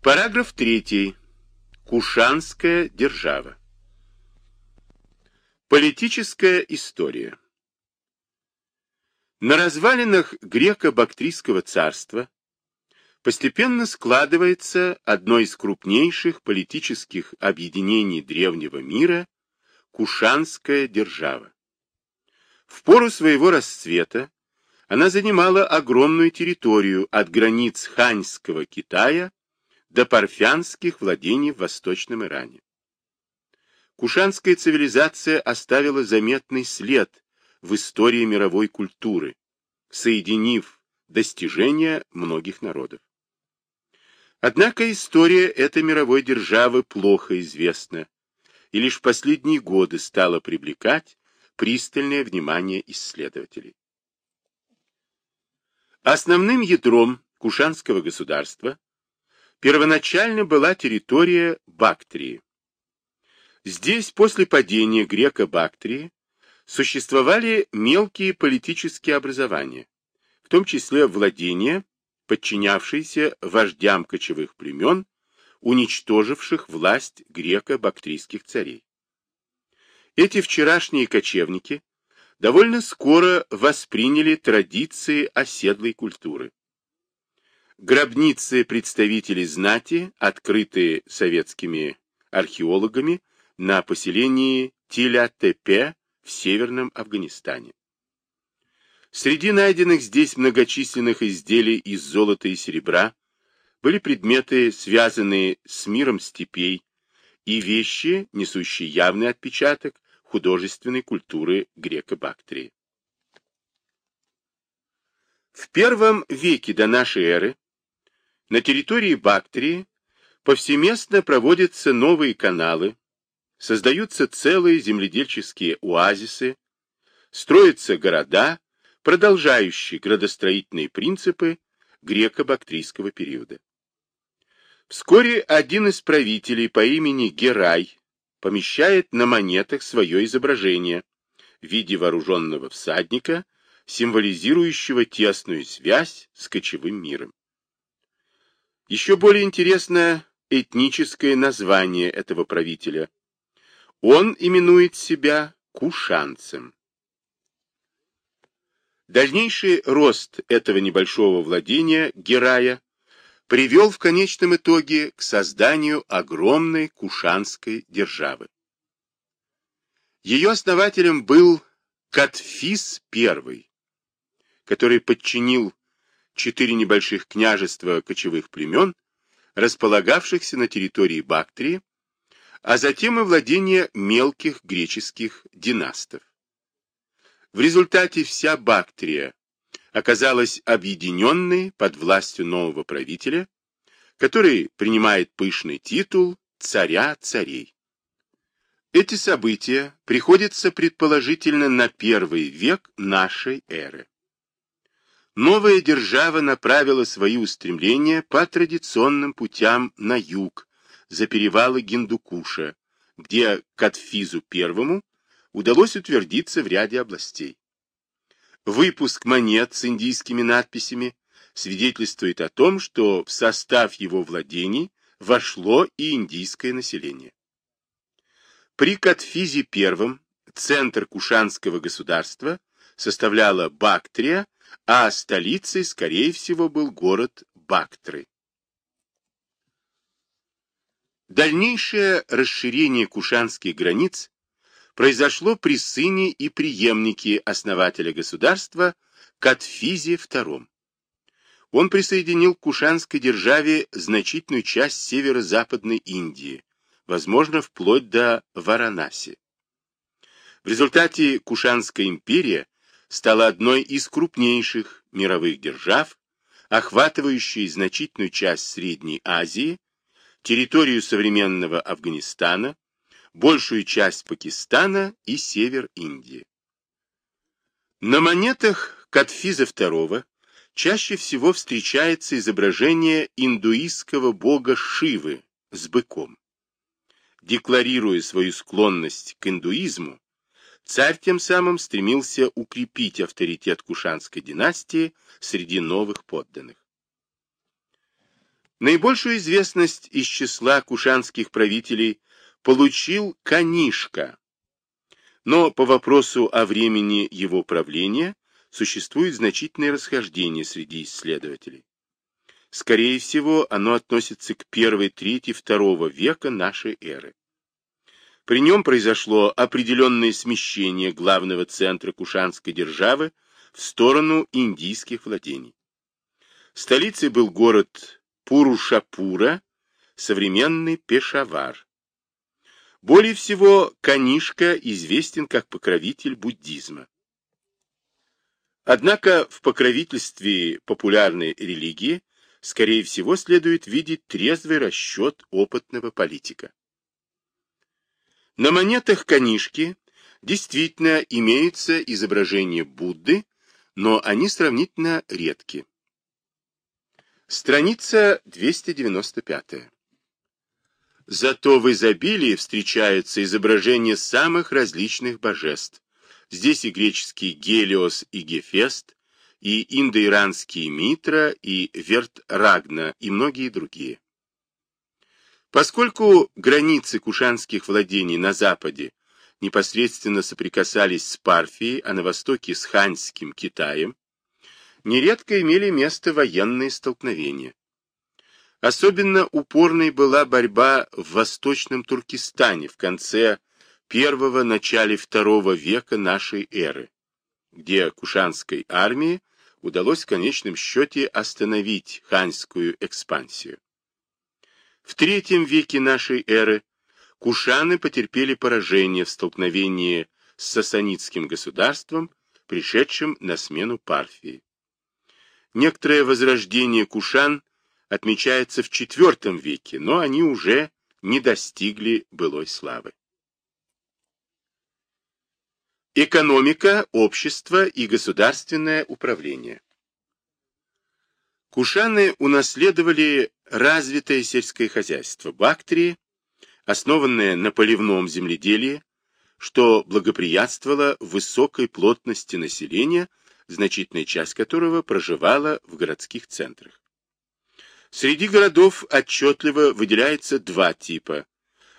Параграф 3. Кушанская держава. Политическая история. На развалинах греко-бактрийского царства постепенно складывается одно из крупнейших политических объединений древнего мира – Кушанская держава. В пору своего расцвета она занимала огромную территорию от границ Ханьского Китая до парфянских владений в Восточном Иране. Кушанская цивилизация оставила заметный след в истории мировой культуры, соединив достижения многих народов. Однако история этой мировой державы плохо известна, и лишь в последние годы стала привлекать пристальное внимание исследователей. Основным ядром Кушанского государства первоначально была территория Бактрии. Здесь после падения Греко-Бактрии существовали мелкие политические образования, в том числе владения, подчинявшиеся вождям кочевых племен, уничтоживших власть греко-бактрийских царей. Эти вчерашние кочевники довольно скоро восприняли традиции оседлой культуры. Гробницы представителей знати, открытые советскими археологами на поселении Тиля-Тепе в Северном Афганистане. Среди найденных здесь многочисленных изделий из золота и серебра были предметы, связанные с миром степей, и вещи, несущие явный отпечаток художественной культуры греко-бактрии. В первом веке до нашей эры на территории Бактрии повсеместно проводятся новые каналы, создаются целые земледельческие оазисы, строятся города, продолжающие градостроительные принципы греко-бактрийского периода. Вскоре один из правителей по имени Герай помещает на монетах свое изображение в виде вооруженного всадника, символизирующего тесную связь с кочевым миром. Еще более интересно этническое название этого правителя. Он именует себя кушанцем. Дальнейший рост этого небольшого владения Герая привел в конечном итоге к созданию огромной Кушанской державы. Ее основателем был Катфис I, который подчинил четыре небольших княжества кочевых племен, располагавшихся на территории Бактрии, а затем и владения мелких греческих династов. В результате вся Бактрия оказалась объединенной под властью нового правителя, который принимает пышный титул царя царей. Эти события приходятся предположительно на первый век нашей эры. Новая держава направила свои устремления по традиционным путям на юг, за перевалы Гиндукуша, где Катфизу I удалось утвердиться в ряде областей. Выпуск монет с индийскими надписями свидетельствует о том, что в состав его владений вошло и индийское население. При Катфизе I центр Кушанского государства составляла Бактрия, а столицей, скорее всего, был город Бактры. Дальнейшее расширение кушанских границ произошло при сыне и преемнике основателя государства Катфизе II. Он присоединил к Кушанской державе значительную часть северо-западной Индии, возможно, вплоть до Варанаси. В результате Кушанская империя стала одной из крупнейших мировых держав, охватывающей значительную часть Средней Азии, территорию современного Афганистана, большую часть Пакистана и север Индии. На монетах Катфиза II чаще всего встречается изображение индуистского бога Шивы с быком. Декларируя свою склонность к индуизму, царь тем самым стремился укрепить авторитет Кушанской династии среди новых подданных. Наибольшую известность из числа кушанских правителей получил Канишка, но по вопросу о времени его правления существует значительное расхождение среди исследователей. Скорее всего, оно относится к первой трети второго века нашей эры. При нем произошло определенное смещение главного центра Кушанской державы в сторону индийских владений. Столицей был город Пурушапура, современный Пешавар. Более всего, Канишка известен как покровитель буддизма. Однако в покровительстве популярной религии, скорее всего, следует видеть трезвый расчет опытного политика. На монетах Канишки действительно имеются изображения Будды, но они сравнительно редки. Страница 295. Зато в изобилии встречаются изображения самых различных божеств. Здесь и греческий Гелиос и Гефест, и индоиранские Митра, и Верт-Рагна, и многие другие. Поскольку границы кушанских владений на западе непосредственно соприкасались с Парфией, а на востоке с Ханьским Китаем, нередко имели место военные столкновения. Особенно упорной была борьба в Восточном Туркестане в конце первого начале второго века нашей эры, где Кушанской армии удалось в конечном счете остановить ханьскую экспансию. В третьем веке нашей эры кушаны потерпели поражение в столкновении с сасанитским государством, пришедшим на смену Парфии. Некоторое возрождение кушан отмечается в IV веке, но они уже не достигли былой славы. Экономика, общество и государственное управление. Кушаны унаследовали развитое сельское хозяйство Бактрии, основанное на поливном земледелии, что благоприятствовало высокой плотности населения, значительная часть которого проживала в городских центрах. Среди городов отчетливо выделяется два типа.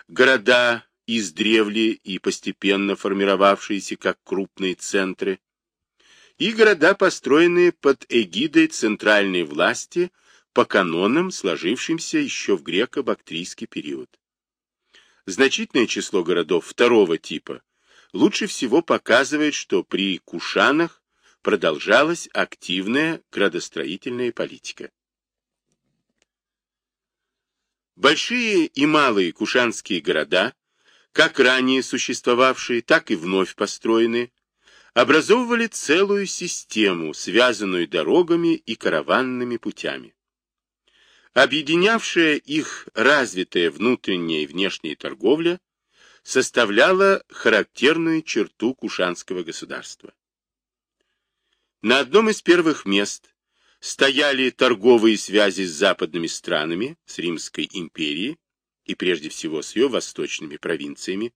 Города издревле и постепенно формировавшиеся как крупные центры, и города, построенные под эгидой центральной власти по канонам, сложившимся еще в греко-бактрийский период. Значительное число городов второго типа лучше всего показывает, что при Кушанах продолжалась активная градостроительная политика. Большие и малые кушанские города, как ранее существовавшие, так и вновь построенные, образовывали целую систему, связанную дорогами и караванными путями. Объединявшая их развитая внутренняя и внешняя торговля составляла характерную черту кушанского государства. На одном из первых мест стояли торговые связи с западными странами, с Римской империей и прежде всего с ее восточными провинциями.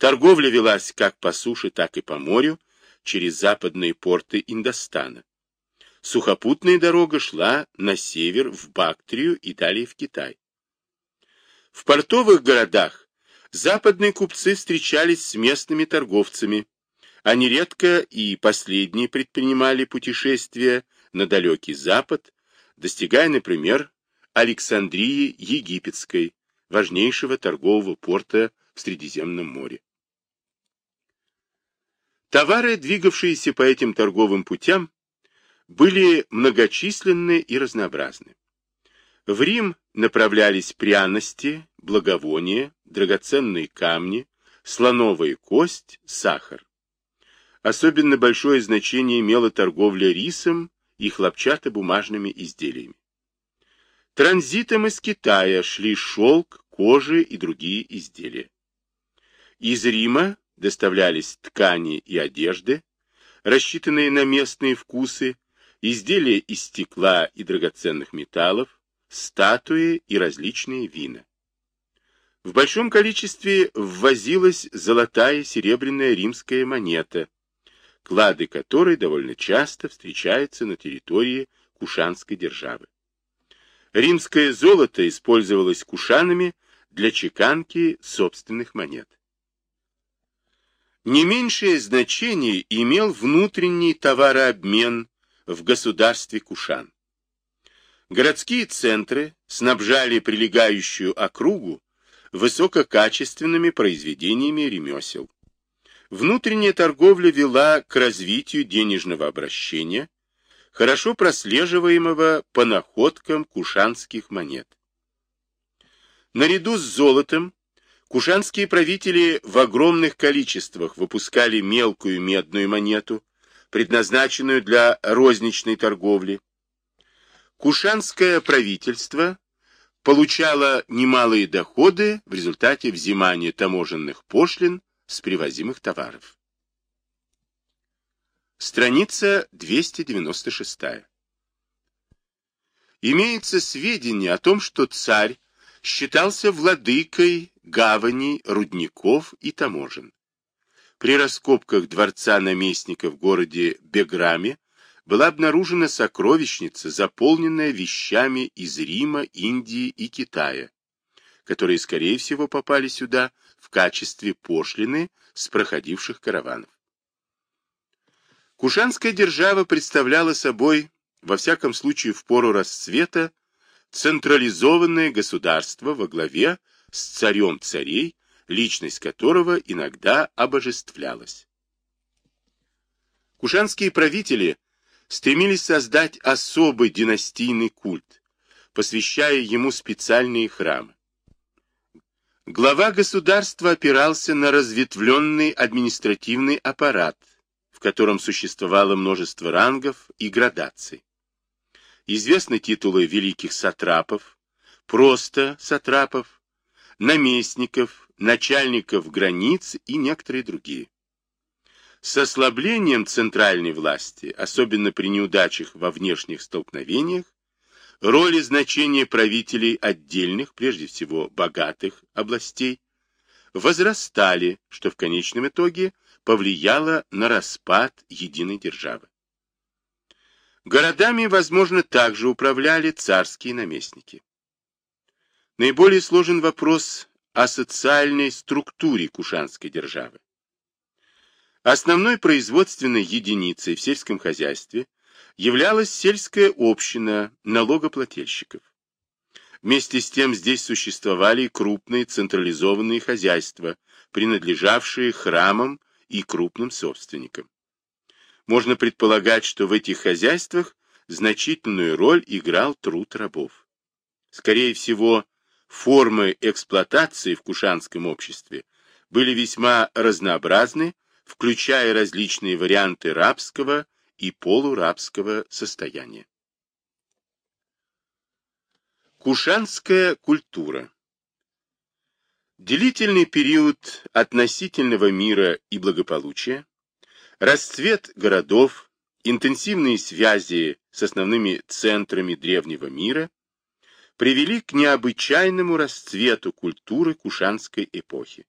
Торговля велась как по суше, так и по морю через западные порты Индостана. Сухопутная дорога шла на север, в Бактрию и далее в Китай. В портовых городах западные купцы встречались с местными торговцами, а нередко и последние предпринимали путешествия на далекий запад, достигая, например, Александрии Египетской, важнейшего торгового порта в Средиземном море. Товары, двигавшиеся по этим торговым путям, были многочисленны и разнообразны. В Рим направлялись пряности, благовония, драгоценные камни, слоновая кость, сахар. Особенно большое значение имела торговля рисом и хлопчатобумажными изделиями. Транзитом из Китая шли шелк, кожи и другие изделия. Из Рима доставлялись ткани и одежды, рассчитанные на местные вкусы, изделия из стекла и драгоценных металлов, статуи и различные вина. В большом количестве ввозилась золотая и серебряная римская монета, клады которой довольно часто встречаются на территории Кушанской державы. Римское золото использовалось кушанами для чеканки собственных монет. Не меньшее значение имел внутренний товарообмен в государстве Кушан. Городские центры снабжали прилегающую округу высококачественными произведениями ремесел. Внутренняя торговля вела к развитию денежного обращения, хорошо прослеживаемого по находкам кушанских монет. Наряду с золотом кушанские правители в огромных количествах выпускали мелкую медную монету, предназначенную для розничной торговли. Кушанское правительство получало немалые доходы в результате взимания таможенных пошлин с привозимых товаров. Страница 296. Имеется сведения о том, что царь считался владыкой гаваней, рудников и таможен. При раскопках дворца наместника в городе Беграме была обнаружена сокровищница, заполненная вещами из Рима, Индии и Китая, которые, скорее всего, попали сюда в качестве пошлины с проходивших караванов. Кушанская держава представляла собой, во всяком случае в пору расцвета, централизованное государство во главе с царем царей, личность которого иногда обожествлялась. Кушанские правители стремились создать особый династийный культ, посвящая ему специальные храмы. Глава государства опирался на разветвленный административный аппарат, в котором существовало множество рангов и градаций. Известны титулы великих сатрапов, просто сатрапов, наместников, начальников границ и некоторые другие. С ослаблением центральной власти, особенно при неудачах во внешних столкновениях, роль и значение правителей отдельных, прежде всего богатых областей, возрастали, что в конечном итоге – повлияло на распад единой державы. Городами, возможно, также управляли царские наместники. Наиболее сложен вопрос о социальной структуре Кушанской державы. Основной производственной единицей в сельском хозяйстве являлась сельская община налогоплательщиков. Вместе с тем здесь существовали крупные централизованные хозяйства, принадлежавшие храмам и крупным собственникам. Можно предполагать, что в этих хозяйствах значительную роль играл труд рабов. Скорее всего, формы эксплуатации в кушанском обществе были весьма разнообразны, включая различные варианты рабского и полурабского состояния. Кушанская культура Делительный период относительного мира и благополучия, расцвет городов, интенсивные связи с основными центрами древнего мира привели к необычайному расцвету культуры Кушанской эпохи.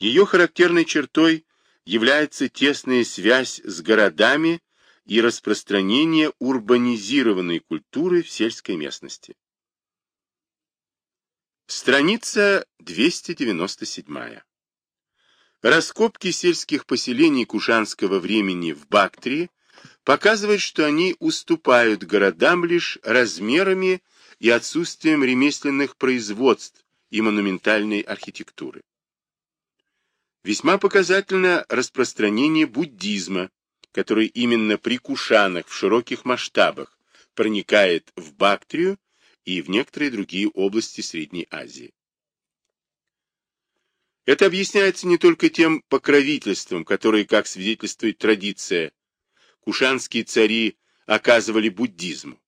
Ее характерной чертой является тесная связь с городами и распространение урбанизированной культуры в сельской местности. Страница 297. Раскопки сельских поселений кушанского времени в Бактрии показывают, что они уступают городам лишь размерами и отсутствием ремесленных производств и монументальной архитектуры. Весьма показательно распространение буддизма, который именно при Кушанах в широких масштабах проникает в Бактрию и в некоторые другие области Средней Азии. Это объясняется не только тем покровительством, которое, как свидетельствует традиция, кушанские цари оказывали буддизму.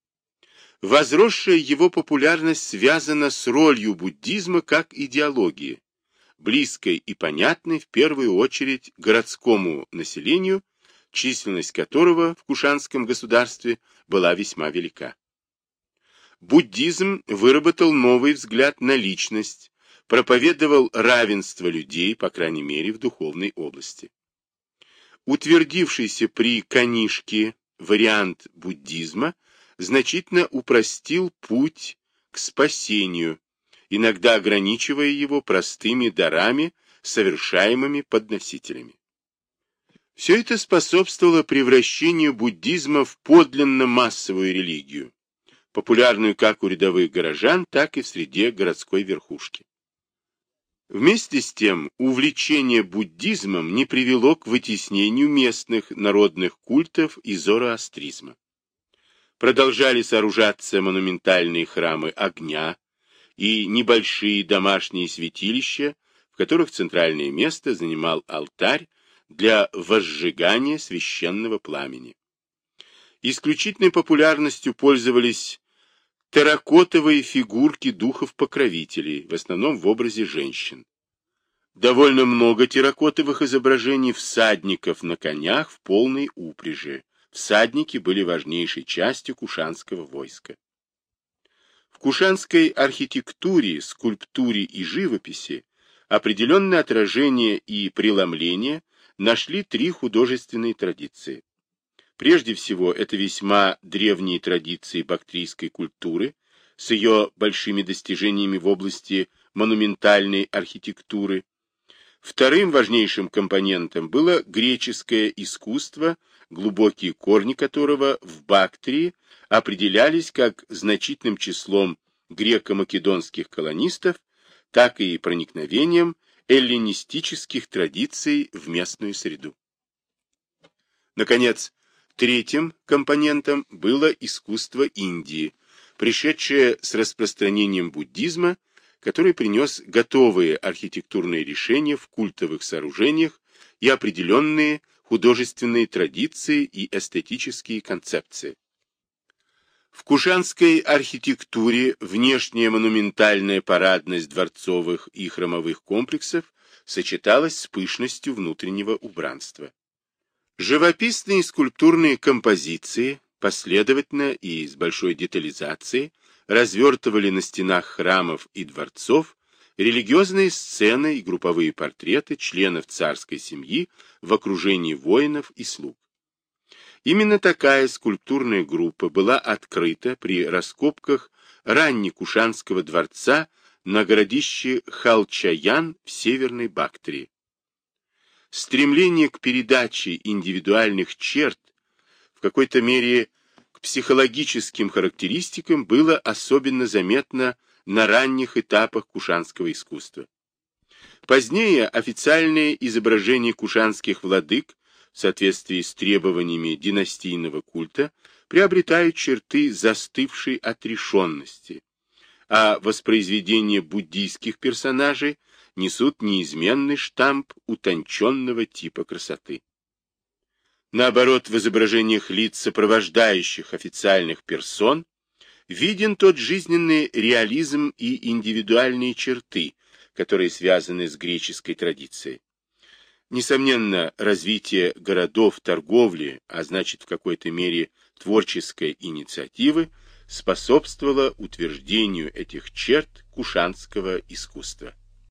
Возросшая его популярность связана с ролью буддизма как идеологии, близкой и понятной в первую очередь городскому населению, численность которого в Кушанском государстве была весьма велика буддизм выработал новый взгляд на личность, проповедовал равенство людей, по крайней мере, в духовной области. Утвердившийся при Канишке вариант буддизма значительно упростил путь к спасению, иногда ограничивая его простыми дарами, совершаемыми подносителями. Все это способствовало превращению буддизма в подлинно массовую религию, популярную как у рядовых горожан, так и в среде городской верхушки. Вместе с тем, увлечение буддизмом не привело к вытеснению местных народных культов и зороастризма. Продолжали сооружаться монументальные храмы огня и небольшие домашние святилища, в которых центральное место занимал алтарь для возжигания священного пламени. Исключительной популярностью пользовались терракотовые фигурки духов-покровителей, в основном в образе женщин. Довольно много терракотовых изображений всадников на конях в полной упряжи. Всадники были важнейшей частью кушанского войска. В кушанской архитектуре, скульптуре и живописи определенное отражение и преломление нашли три художественные традиции. Прежде всего, это весьма древние традиции бактрийской культуры с ее большими достижениями в области монументальной архитектуры. Вторым важнейшим компонентом было греческое искусство, глубокие корни которого в Бактрии определялись как значительным числом греко-македонских колонистов, так и проникновением эллинистических традиций в местную среду. Наконец, Третьим компонентом было искусство Индии, пришедшее с распространением буддизма, который принес готовые архитектурные решения в культовых сооружениях и определенные художественные традиции и эстетические концепции. В кушанской архитектуре внешняя монументальная парадность дворцовых и храмовых комплексов сочеталась с пышностью внутреннего убранства. Живописные скульптурные композиции, последовательно и с большой детализацией, развертывали на стенах храмов и дворцов религиозные сцены и групповые портреты членов царской семьи в окружении воинов и слуг. Именно такая скульптурная группа была открыта при раскопках раннекушанского дворца на городище Халчаян в Северной Бактрии. Стремление к передаче индивидуальных черт, в какой-то мере к психологическим характеристикам, было особенно заметно на ранних этапах кушанского искусства. Позднее официальные изображения кушанских владык в соответствии с требованиями династийного культа приобретают черты застывшей отрешенности, а воспроизведение буддийских персонажей – несут неизменный штамп утонченного типа красоты. Наоборот, в изображениях лиц, сопровождающих официальных персон, виден тот жизненный реализм и индивидуальные черты, которые связаны с греческой традицией. Несомненно, развитие городов, торговли, а значит в какой-то мере творческой инициативы, способствовало утверждению этих черт кушанского искусства.